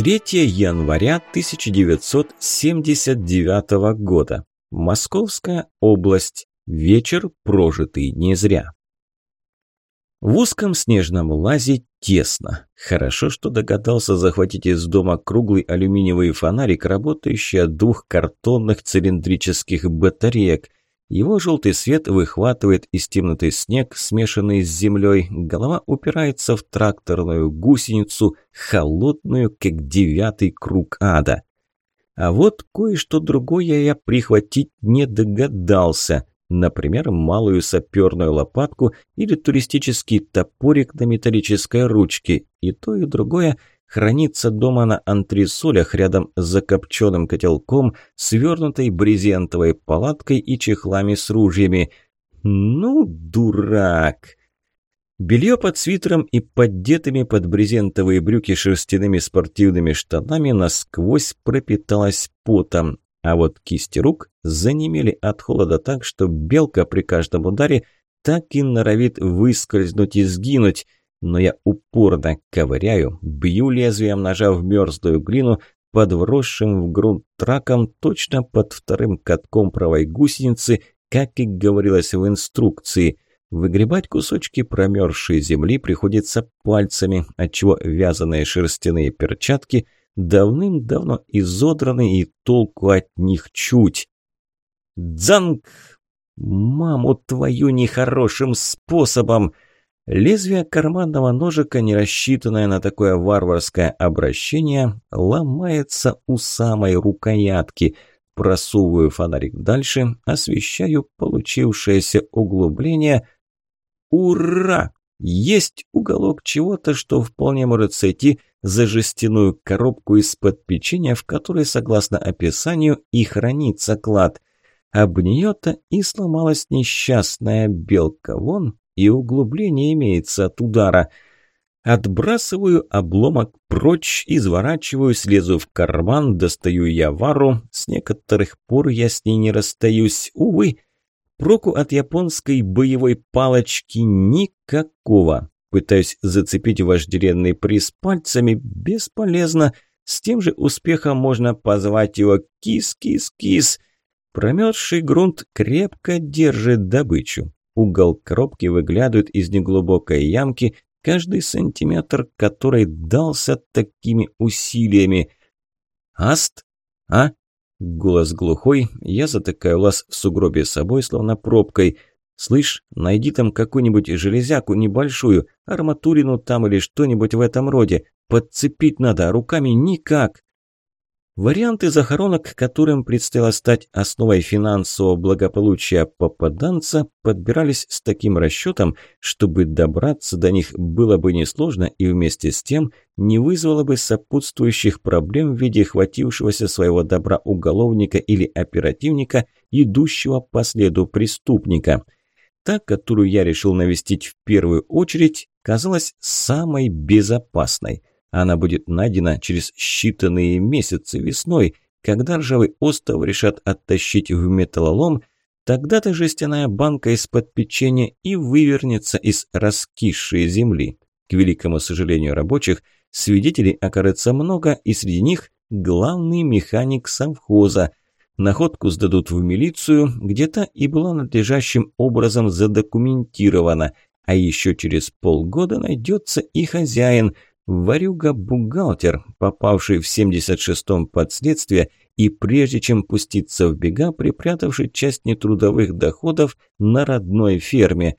3 января 1979 года. Московская область. Вечер, прожитый не зря. В узком снежном лазе тесно. Хорошо, что догадался захватить из дома круглый алюминиевый фонарик, работающий от двух картонных цилиндрических батареек. Его желтый свет выхватывает из темноты снег, смешанный с землей. Голова упирается в тракторную гусеницу, холодную, как девятый круг ада. А вот кое-что другое я прихватить не догадался. Например, малую саперную лопатку или туристический топорик на металлической ручке. И то, и другое хранится дома на антресолях рядом с закопченным котелком, свернутой брезентовой палаткой и чехлами с ружьями. Ну, дурак! Белье под свитером и поддетыми под брезентовые брюки шерстяными спортивными штанами насквозь пропиталось потом. А вот кисти рук занемели от холода так, что белка при каждом ударе так и норовит выскользнуть и сгинуть. Но я упорно ковыряю, бью лезвием ножа в мерзлую глину, под вросшим в грунт траком, точно под вторым катком правой гусеницы, как и говорилось в инструкции. Выгребать кусочки промерзшей земли приходится пальцами, отчего вязаные шерстяные перчатки – давным-давно изодраны и толку от них чуть. Дзанг! Маму твою нехорошим способом! Лезвие карманного ножика, не рассчитанное на такое варварское обращение, ломается у самой рукоятки. Просовываю фонарик дальше, освещаю получившееся углубление. Ура! Есть уголок чего-то, что вполне может сойти за жестяную коробку из-под печенья, в которой, согласно описанию, и хранится клад. Об нее-то и сломалась несчастная белка. Вон и углубление имеется от удара. Отбрасываю обломок прочь, изворачиваю, слезу в карман, достаю явару. С некоторых пор я с ней не расстаюсь. Увы, Проку от японской боевой палочки никакого. Пытаюсь зацепить вожделенный приз пальцами, бесполезно. С тем же успехом можно позвать его «кис-кис-кис». Промерзший грунт крепко держит добычу. Угол коробки выглядывает из неглубокой ямки, каждый сантиметр которой дался такими усилиями. «Аст? А? Голос глухой, я затыкаю лаз в сугробе собой, словно пробкой. «Слышь, найди там какую-нибудь железяку небольшую, арматурину там или что-нибудь в этом роде. Подцепить надо, а руками никак». Варианты захоронок, которым предстояло стать основой финансового благополучия попаданца, подбирались с таким расчетом, чтобы добраться до них было бы несложно и вместе с тем не вызвало бы сопутствующих проблем в виде хватившегося своего добра уголовника или оперативника, идущего по следу преступника. Та, которую я решил навестить в первую очередь, казалась самой безопасной – она будет найдена через считанные месяцы весной, когда ржавый остов решат оттащить в металлолом, тогда-то жестяная банка из-под печенья и вывернется из раскисшей земли. К великому сожалению рабочих, свидетелей окажется много, и среди них главный механик совхоза. Находку сдадут в милицию, где-то и была надлежащим образом задокументирована, а еще через полгода найдется и хозяин – Варюга-бухгалтер, попавший в 76-м под следствие и прежде чем пуститься в бега, припрятавший часть нетрудовых доходов на родной ферме.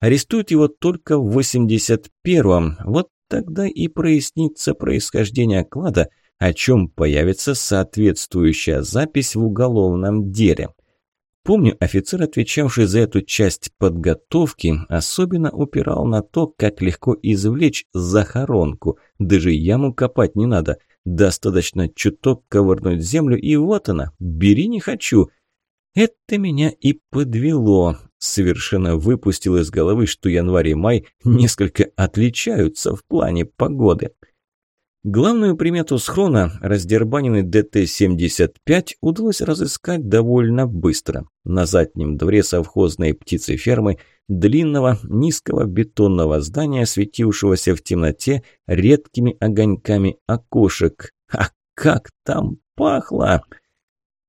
Арестуют его только в 81-м, вот тогда и прояснится происхождение клада, о чем появится соответствующая запись в уголовном деле. Помню, офицер, отвечавший за эту часть подготовки, особенно упирал на то, как легко извлечь захоронку. Даже яму копать не надо. Достаточно чуток ковырнуть землю, и вот она. Бери не хочу. Это меня и подвело. Совершенно выпустил из головы, что январь и май несколько отличаются в плане погоды. Главную примету схрона, раздербаненный ДТ-75, удалось разыскать довольно быстро. На заднем дворе совхозной птицефермы, длинного низкого бетонного здания, светившегося в темноте редкими огоньками окошек. А как там пахло!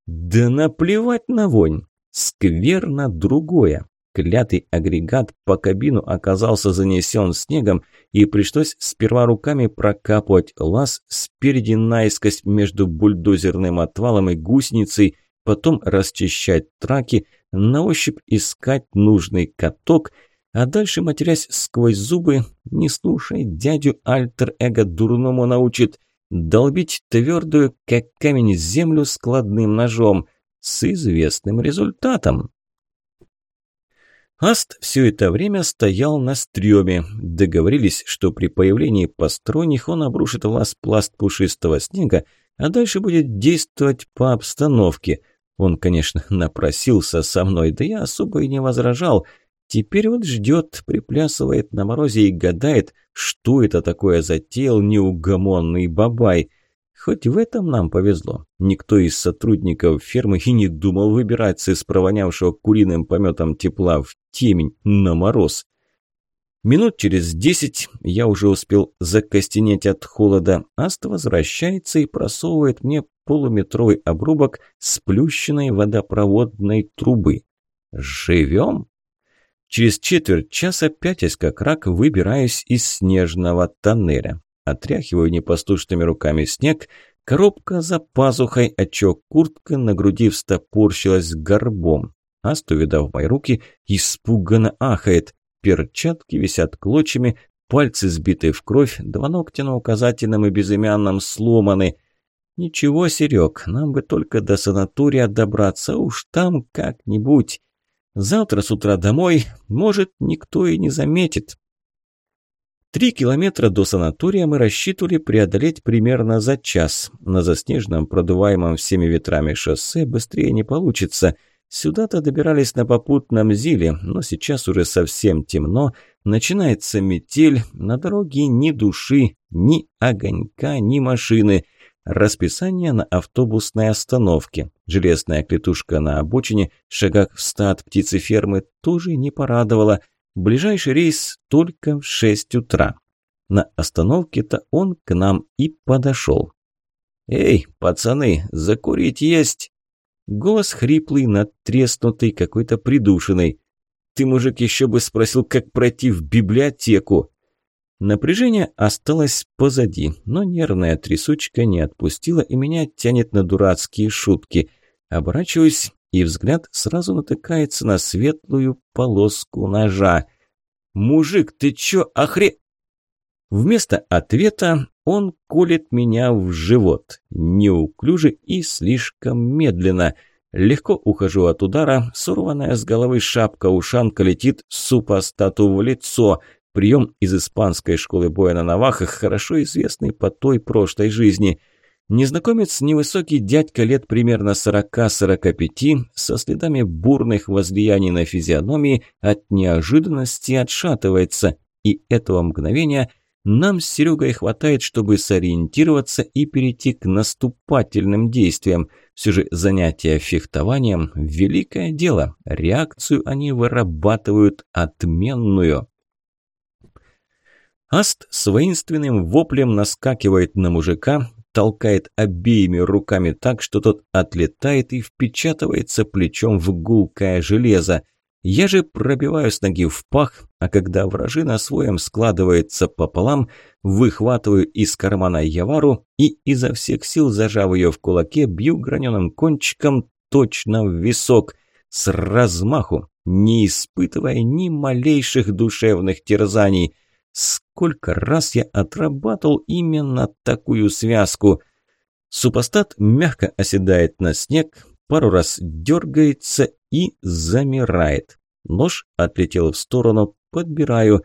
Да наплевать на вонь! Скверно другое. Клятый агрегат по кабину оказался занесен снегом, и пришлось сперва руками прокапывать лаз спереди наискось между бульдозерным отвалом и гусеницей, потом расчищать траки, на ощупь искать нужный каток, а дальше, матерясь сквозь зубы, не слушай дядю альтер-эго дурному научит, долбить твердую, как камень, землю складным ножом, с известным результатом. Аст все это время стоял на стреме. Договорились, что при появлении посторонних он обрушит в лаз пласт пушистого снега, а дальше будет действовать по обстановке. Он, конечно, напросился со мной, да я особо и не возражал. Теперь вот ждет, приплясывает на морозе и гадает, что это такое затеял неугомонный бабай – Хоть в этом нам повезло. Никто из сотрудников фермы и не думал выбираться из провонявшего куриным пометом тепла в темень на мороз. Минут через десять я уже успел закостенеть от холода. Аст возвращается и просовывает мне полуметровый обрубок сплющенной водопроводной трубы. Живем? Через четверть часа, пятясь как рак, выбираюсь из снежного тоннеля. Отряхиваю непослушными руками снег, коробка за пазухой, отчего куртка на груди встопорщилась горбом. Асту, видав мои руки, испуганно ахает. Перчатки висят клочьями, пальцы сбиты в кровь, два ногтя на указательном и безымянном сломаны. Ничего, Серег, нам бы только до санатория добраться, уж там как-нибудь. Завтра с утра домой, может, никто и не заметит. Три километра до санатория мы рассчитывали преодолеть примерно за час. На заснеженном, продуваемом всеми ветрами шоссе быстрее не получится. Сюда-то добирались на попутном зиле, но сейчас уже совсем темно, начинается метель, на дороге ни души, ни огонька, ни машины. Расписание на автобусной остановке. Железная клетушка на обочине, шагах в ста птицефермы, тоже не порадовала – Ближайший рейс только в 6 утра. На остановке-то он к нам и подошел. «Эй, пацаны, закурить есть?» Голос хриплый, надтреснутый, какой-то придушенный. «Ты, мужик, еще бы спросил, как пройти в библиотеку!» Напряжение осталось позади, но нервная трясучка не отпустила и меня тянет на дурацкие шутки. Оборачиваюсь и взгляд сразу натыкается на светлую полоску ножа. «Мужик, ты чё, охре...» Вместо ответа он колет меня в живот, неуклюже и слишком медленно. Легко ухожу от удара, сорванная с головы шапка-ушанка летит супостату в лицо. Прием из испанской школы боя на навахах, хорошо известный по той прошлой жизни – Незнакомец, невысокий дядька лет примерно 40-45, со следами бурных возлияний на физиономии, от неожиданности отшатывается, и этого мгновения нам с Серегой хватает, чтобы сориентироваться и перейти к наступательным действиям. Все же занятие фехтованием – великое дело, реакцию они вырабатывают отменную. Аст с воинственным воплем наскакивает на мужика, толкает обеими руками так, что тот отлетает и впечатывается плечом в гулкое железо. Я же пробиваю с ноги в пах, а когда вражина своем складывается пополам, выхватываю из кармана явару и изо всех сил, зажав ее в кулаке, бью граненым кончиком точно в висок, с размаху, не испытывая ни малейших душевных терзаний. Сколько раз я отрабатывал именно такую связку. Супостат мягко оседает на снег, пару раз дергается и замирает. Нож отлетел в сторону, подбираю.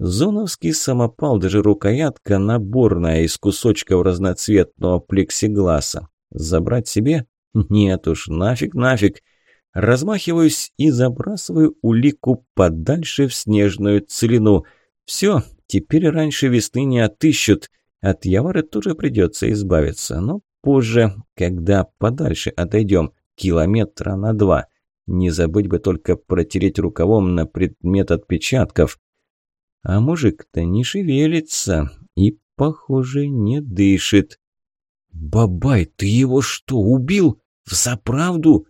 Зоновский самопал, даже рукоятка наборная из кусочков разноцветного плексигласа. Забрать себе? Нет уж, нафиг, нафиг. Размахиваюсь и забрасываю улику подальше в снежную целину – все, теперь раньше весны не отыщут. От Явары тоже придется избавиться, но позже, когда подальше отойдем, километра на два. Не забыть бы только протереть рукавом на предмет отпечатков. А мужик-то не шевелится и, похоже, не дышит. «Бабай, ты его что, убил? Взаправду?»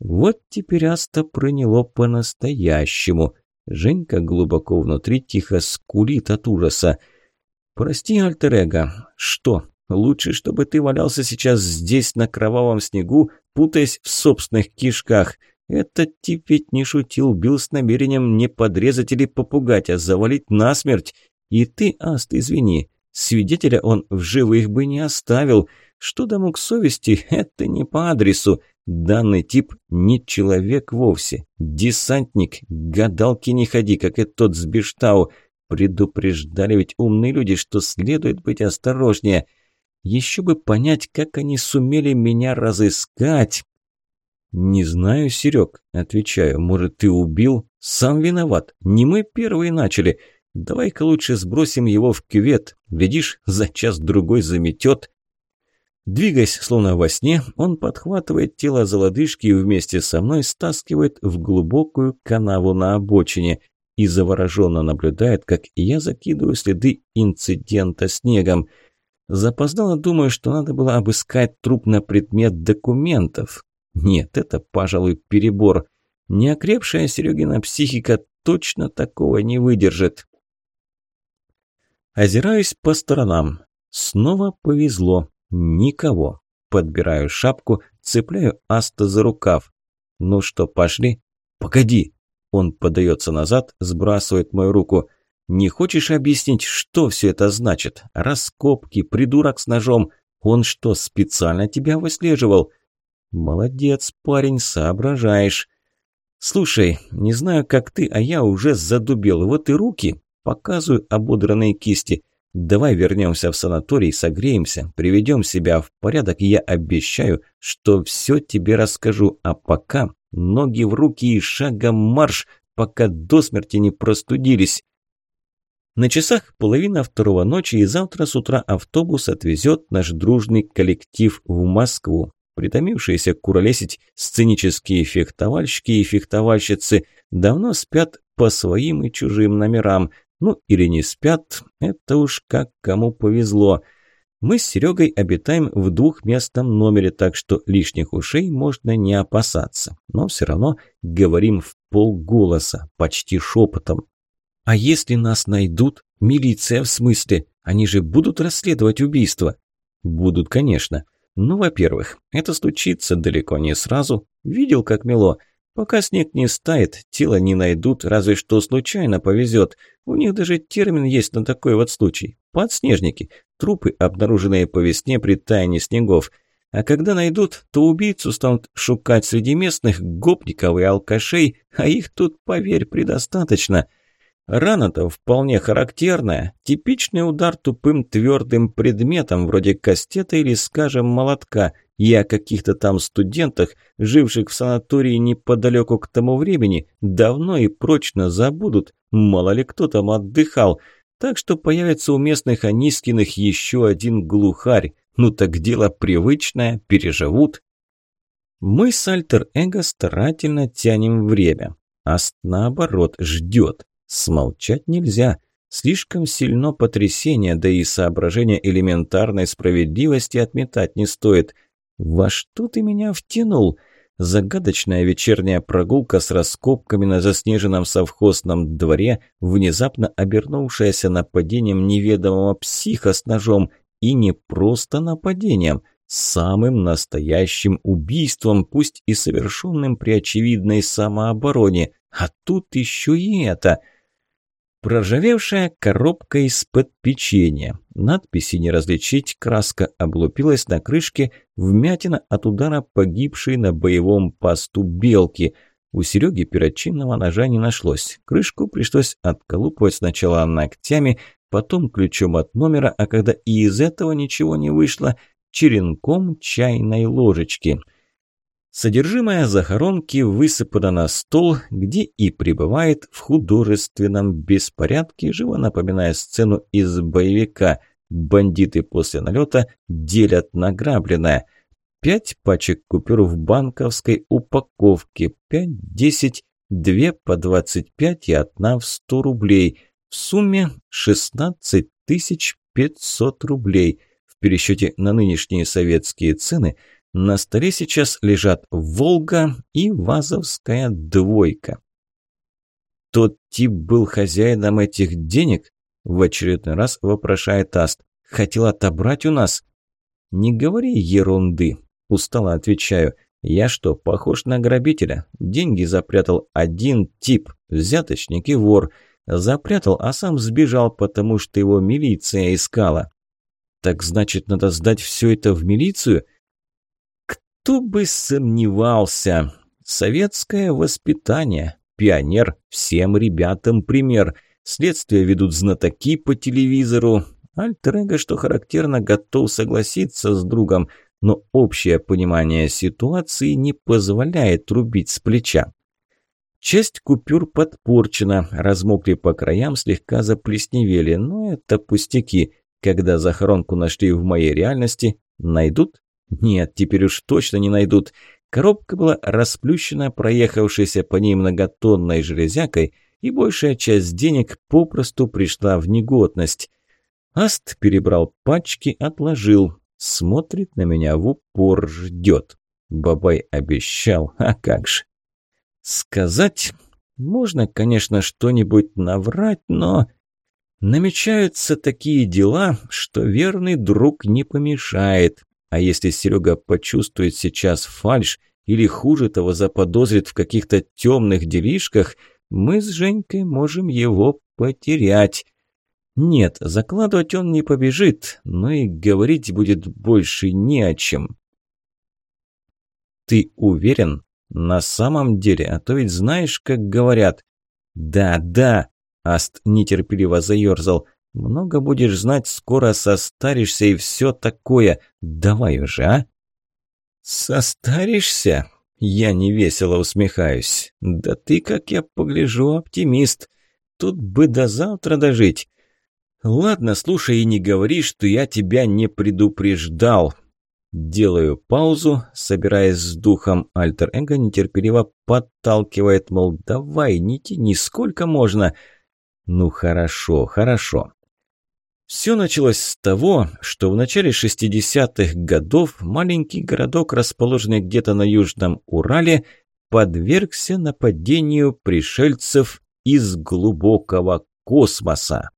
Вот теперь Аста проняло по-настоящему. Женька глубоко внутри тихо скулит от ужаса. «Прости, альтер что, лучше, чтобы ты валялся сейчас здесь на кровавом снегу, путаясь в собственных кишках. Этот тип ведь не шутил, бил с намерением не подрезать или попугать, а завалить насмерть. И ты, Аст, извини, свидетеля он в живых бы не оставил. Что до мук совести, это не по адресу. Данный тип не человек вовсе. Десантник, гадалки не ходи, как и тот с Биштау. Предупреждали ведь умные люди, что следует быть осторожнее. Еще бы понять, как они сумели меня разыскать. «Не знаю, Серег», – отвечаю. «Может, ты убил? Сам виноват. Не мы первые начали. Давай-ка лучше сбросим его в кювет. Глядишь, за час-другой заметет». Двигаясь, словно во сне, он подхватывает тело за лодыжки и вместе со мной стаскивает в глубокую канаву на обочине и завороженно наблюдает, как я закидываю следы инцидента снегом. Запоздало думаю, что надо было обыскать труп на предмет документов. Нет, это, пожалуй, перебор. Неокрепшая Серегина психика точно такого не выдержит. Озираюсь по сторонам. Снова повезло. Никого. Подбираю шапку, цепляю Аста за рукав. Ну что, пошли? Погоди. Он подается назад, сбрасывает мою руку. Не хочешь объяснить, что все это значит? Раскопки, придурок с ножом. Он что, специально тебя выслеживал? Молодец, парень, соображаешь. Слушай, не знаю, как ты, а я уже задубел. Вот и руки. Показываю ободранные кисти. Давай вернемся в санаторий, согреемся, приведем себя в порядок, я обещаю, что все тебе расскажу. А пока ноги в руки и шагом марш, пока до смерти не простудились. На часах половина второго ночи, и завтра с утра автобус отвезет наш дружный коллектив в Москву. Притомившиеся куролесить сценические фехтовальщики и фехтовальщицы давно спят по своим и чужим номерам – ну или не спят, это уж как кому повезло. Мы с Серегой обитаем в двухместном номере, так что лишних ушей можно не опасаться. Но все равно говорим в полголоса, почти шепотом. А если нас найдут? Милиция в смысле? Они же будут расследовать убийство? Будут, конечно. Ну, во-первых, это случится далеко не сразу. Видел, как мело. Пока снег не стает, тело не найдут, разве что случайно повезет. У них даже термин есть на такой вот случай. Подснежники. Трупы, обнаруженные по весне при таянии снегов. А когда найдут, то убийцу станут шукать среди местных гопников и алкашей, а их тут, поверь, предостаточно – Рана-то вполне характерная. Типичный удар тупым твердым предметом, вроде кастета или, скажем, молотка. И о каких-то там студентах, живших в санатории неподалеку к тому времени, давно и прочно забудут. Мало ли кто там отдыхал. Так что появится у местных Анискиных еще один глухарь. Ну так дело привычное, переживут. Мы с Альтер-Эго старательно тянем время. Аст, наоборот, ждет. Смолчать нельзя. Слишком сильно потрясение, да и соображение элементарной справедливости отметать не стоит. Во что ты меня втянул? Загадочная вечерняя прогулка с раскопками на заснеженном совхозном дворе, внезапно обернувшаяся нападением неведомого психа с ножом, и не просто нападением, самым настоящим убийством, пусть и совершенным при очевидной самообороне. А тут еще и это – Проржавевшая коробка из-под печенья. Надписи не различить, краска облупилась на крышке, вмятина от удара погибшей на боевом посту белки. У Сереги перочинного ножа не нашлось. Крышку пришлось отколупывать сначала ногтями, потом ключом от номера, а когда и из этого ничего не вышло, черенком чайной ложечки – Содержимое захоронки высыпано на стол, где и пребывает в художественном беспорядке, живо напоминая сцену из боевика. Бандиты после налета делят награбленное. Пять пачек купюр в банковской упаковке, пять, десять, две по двадцать пять и одна в сто рублей. В сумме шестнадцать тысяч пятьсот рублей – пересчете на нынешние советские цены на столе сейчас лежат «Волга» и «Вазовская двойка». «Тот тип был хозяином этих денег?» – в очередной раз вопрошает Аст. «Хотел отобрать у нас?» «Не говори ерунды», – устало отвечаю. «Я что, похож на грабителя? Деньги запрятал один тип, взяточник и вор. Запрятал, а сам сбежал, потому что его милиция искала». «Так значит, надо сдать все это в милицию?» «Кто бы сомневался! Советское воспитание, пионер, всем ребятам пример. Следствие ведут знатоки по телевизору. Альтер что характерно, готов согласиться с другом, но общее понимание ситуации не позволяет рубить с плеча. Часть купюр подпорчена, размокли по краям, слегка заплесневели, но это пустяки. Когда захоронку нашли в моей реальности, найдут? Нет, теперь уж точно не найдут. Коробка была расплющена проехавшейся по ней многотонной железякой, и большая часть денег попросту пришла в негодность. Аст перебрал пачки, отложил. Смотрит на меня в упор, ждет. Бабай обещал, а как же. Сказать? Можно, конечно, что-нибудь наврать, но... Намечаются такие дела, что верный друг не помешает. А если Серега почувствует сейчас фальшь или хуже того заподозрит в каких-то темных делишках, мы с Женькой можем его потерять. Нет, закладывать он не побежит, но и говорить будет больше не о чем. Ты уверен? На самом деле, а то ведь знаешь, как говорят. Да, да, Аст нетерпеливо заерзал. Много будешь знать, скоро состаришься и все такое. Давай уже, а? Состаришься? Я невесело усмехаюсь. Да ты, как я погляжу, оптимист. Тут бы до завтра дожить. Ладно, слушай и не говори, что я тебя не предупреждал. Делаю паузу, собираясь с духом. Альтер-эго нетерпеливо подталкивает, мол, давай, не тяни, сколько можно. Ну хорошо, хорошо. Все началось с того, что в начале 60-х годов маленький городок, расположенный где-то на Южном Урале, подвергся нападению пришельцев из глубокого космоса.